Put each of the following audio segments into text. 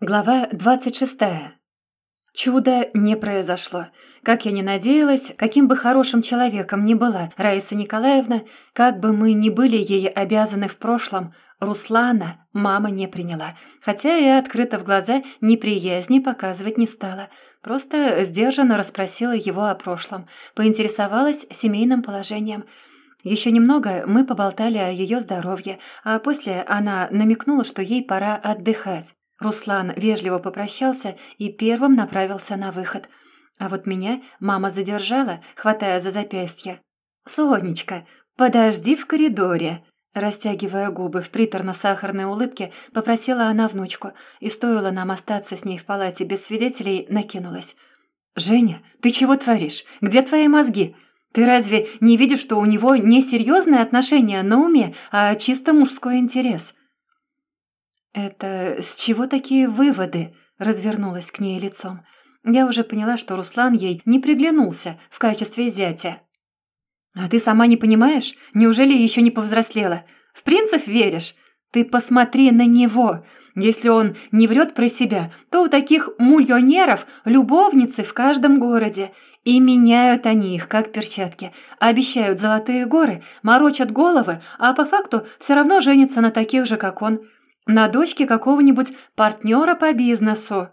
Глава 26. Чудо не произошло. Как я ни надеялась, каким бы хорошим человеком ни была Раиса Николаевна, как бы мы ни были ей обязаны в прошлом, Руслана мама не приняла, хотя и открыто в глаза неприязни показывать не стала. Просто сдержанно расспросила его о прошлом, поинтересовалась семейным положением. Еще немного мы поболтали о ее здоровье, а после она намекнула, что ей пора отдыхать. Руслан вежливо попрощался и первым направился на выход. А вот меня мама задержала, хватая за запястье. «Сонечка, подожди в коридоре!» Растягивая губы в приторно-сахарной улыбке, попросила она внучку, и стоило нам остаться с ней в палате без свидетелей, накинулась. «Женя, ты чего творишь? Где твои мозги? Ты разве не видишь, что у него не серьезные отношения на уме, а чисто мужской интерес?» «Это с чего такие выводы?» — развернулась к ней лицом. Я уже поняла, что Руслан ей не приглянулся в качестве зятя. «А ты сама не понимаешь? Неужели еще не повзрослела? В принцев веришь? Ты посмотри на него. Если он не врет про себя, то у таких мульонеров любовницы в каждом городе. И меняют они их, как перчатки. Обещают золотые горы, морочат головы, а по факту все равно женятся на таких же, как он. На дочке какого-нибудь партнера по бизнесу».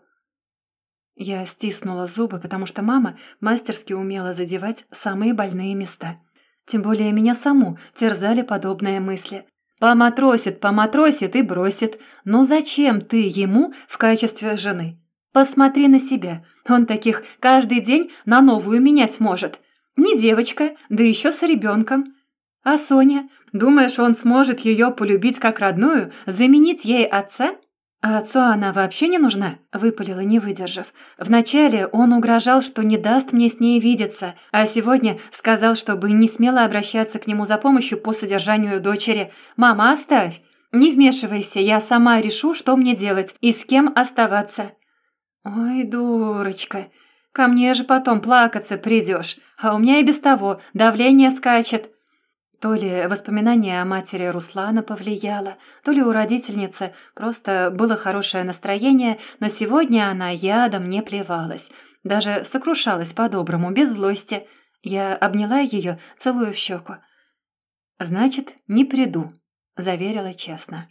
Я стиснула зубы, потому что мама мастерски умела задевать самые больные места. Тем более меня саму терзали подобные мысли. «Поматросит, поматросит и бросит. Но зачем ты ему в качестве жены? Посмотри на себя. Он таких каждый день на новую менять может. Не девочка, да еще с ребенком. А Соня? Думаешь, он сможет ее полюбить как родную, заменить ей отца? А отцу она вообще не нужна, выпалила, не выдержав. Вначале он угрожал, что не даст мне с ней видеться, а сегодня сказал, чтобы не смело обращаться к нему за помощью по содержанию дочери. «Мама, оставь! Не вмешивайся, я сама решу, что мне делать и с кем оставаться». «Ой, дурочка, ко мне же потом плакаться придешь, а у меня и без того давление скачет. То ли воспоминание о матери Руслана повлияло, то ли у родительницы просто было хорошее настроение, но сегодня она ядом не плевалась, даже сокрушалась по-доброму, без злости. Я обняла ее, целую в щеку. «Значит, не приду», — заверила честно.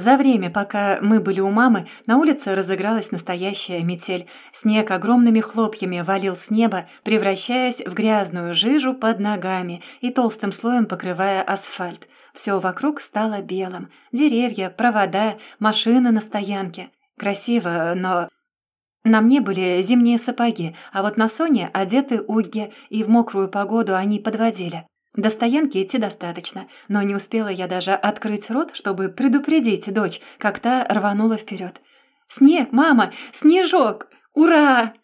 За время, пока мы были у мамы, на улице разыгралась настоящая метель. Снег огромными хлопьями валил с неба, превращаясь в грязную жижу под ногами и толстым слоем покрывая асфальт. Все вокруг стало белым. Деревья, провода, машины на стоянке. Красиво, но... На мне были зимние сапоги, а вот на Соне одеты угги, и в мокрую погоду они подводили. До стоянки идти достаточно, но не успела я даже открыть рот, чтобы предупредить дочь, как та рванула вперед. «Снег, мама! Снежок! Ура!»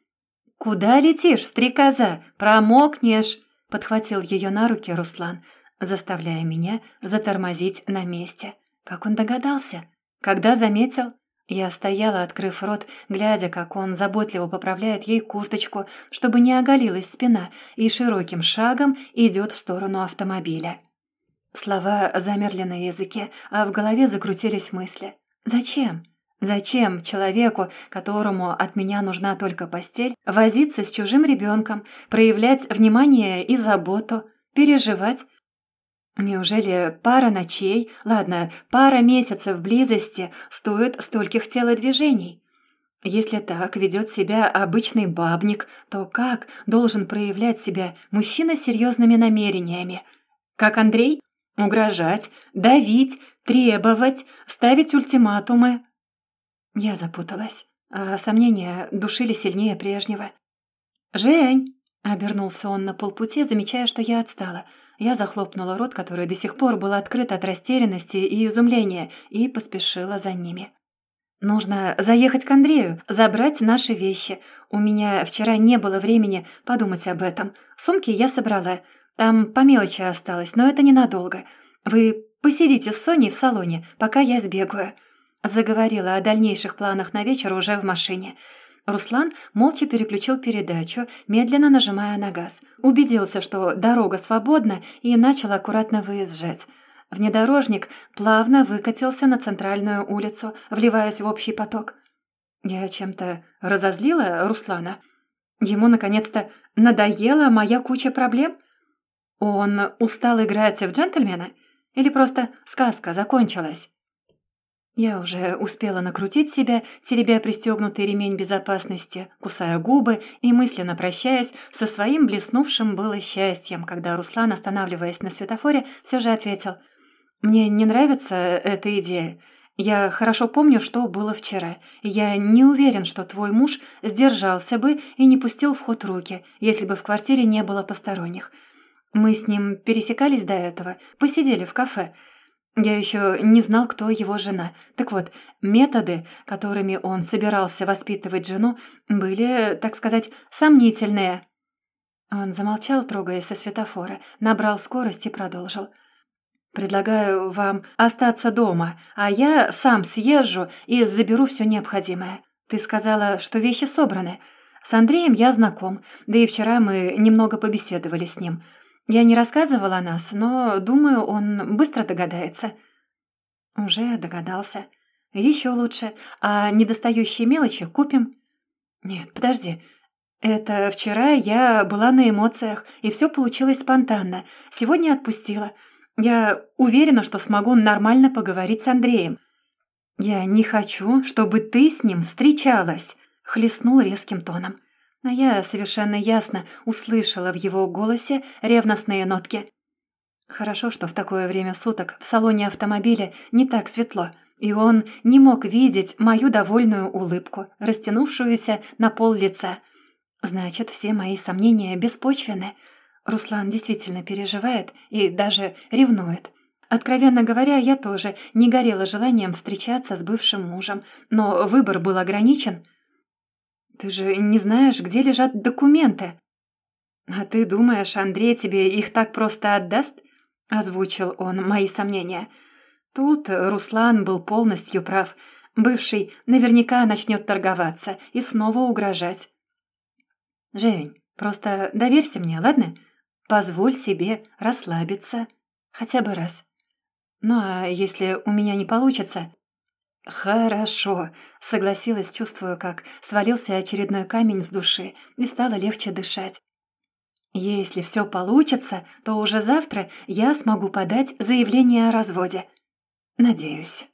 «Куда летишь, стрекоза? Промокнешь!» — подхватил ее на руки Руслан, заставляя меня затормозить на месте. Как он догадался? Когда заметил? Я стояла, открыв рот, глядя, как он заботливо поправляет ей курточку, чтобы не оголилась спина, и широким шагом идет в сторону автомобиля. Слова замерли на языке, а в голове закрутились мысли. «Зачем? Зачем человеку, которому от меня нужна только постель, возиться с чужим ребенком, проявлять внимание и заботу, переживать, Неужели пара ночей, ладно, пара месяцев близости стоит стольких телодвижений? Если так ведет себя обычный бабник, то как должен проявлять себя мужчина с серьезными намерениями? Как Андрей? Угрожать, давить, требовать, ставить ультиматумы? Я запуталась, а сомнения душили сильнее прежнего. «Жень!» — обернулся он на полпути, замечая, что я отстала — я захлопнула рот, который до сих пор был открыт от растерянности и изумления, и поспешила за ними. «Нужно заехать к Андрею, забрать наши вещи. У меня вчера не было времени подумать об этом. Сумки я собрала. Там по мелочи осталось, но это ненадолго. Вы посидите с Соней в салоне, пока я сбегаю». Заговорила о дальнейших планах на вечер уже в машине. Руслан молча переключил передачу, медленно нажимая на газ. Убедился, что дорога свободна, и начал аккуратно выезжать. Внедорожник плавно выкатился на центральную улицу, вливаясь в общий поток. Я чем-то разозлила Руслана? Ему, наконец-то, надоела моя куча проблем? Он устал играть в джентльмена? Или просто сказка закончилась? Я уже успела накрутить себя, теребя пристегнутый ремень безопасности, кусая губы и мысленно прощаясь со своим блеснувшим было счастьем, когда Руслан, останавливаясь на светофоре, все же ответил «Мне не нравится эта идея. Я хорошо помню, что было вчера. Я не уверен, что твой муж сдержался бы и не пустил в ход руки, если бы в квартире не было посторонних. Мы с ним пересекались до этого, посидели в кафе». Я еще не знал, кто его жена. Так вот, методы, которыми он собирался воспитывать жену, были, так сказать, сомнительные. Он замолчал, трогаясь со светофора, набрал скорость и продолжил. «Предлагаю вам остаться дома, а я сам съезжу и заберу все необходимое. Ты сказала, что вещи собраны. С Андреем я знаком, да и вчера мы немного побеседовали с ним». Я не рассказывала о нас, но, думаю, он быстро догадается». «Уже догадался. Еще лучше. А недостающие мелочи купим?» «Нет, подожди. Это вчера я была на эмоциях, и все получилось спонтанно. Сегодня отпустила. Я уверена, что смогу нормально поговорить с Андреем. Я не хочу, чтобы ты с ним встречалась», — хлестнул резким тоном. А я совершенно ясно услышала в его голосе ревностные нотки. Хорошо, что в такое время суток в салоне автомобиля не так светло, и он не мог видеть мою довольную улыбку, растянувшуюся на пол лица. Значит, все мои сомнения беспочвены. Руслан действительно переживает и даже ревнует. Откровенно говоря, я тоже не горела желанием встречаться с бывшим мужем, но выбор был ограничен — ты же не знаешь, где лежат документы. А ты думаешь, Андрей тебе их так просто отдаст? Озвучил он мои сомнения. Тут Руслан был полностью прав. Бывший наверняка начнет торговаться и снова угрожать. «Жень, просто доверься мне, ладно? Позволь себе расслабиться. Хотя бы раз. Ну а если у меня не получится, «Хорошо», — согласилась, чувствуя, как свалился очередной камень с души, и стало легче дышать. «Если все получится, то уже завтра я смогу подать заявление о разводе. Надеюсь».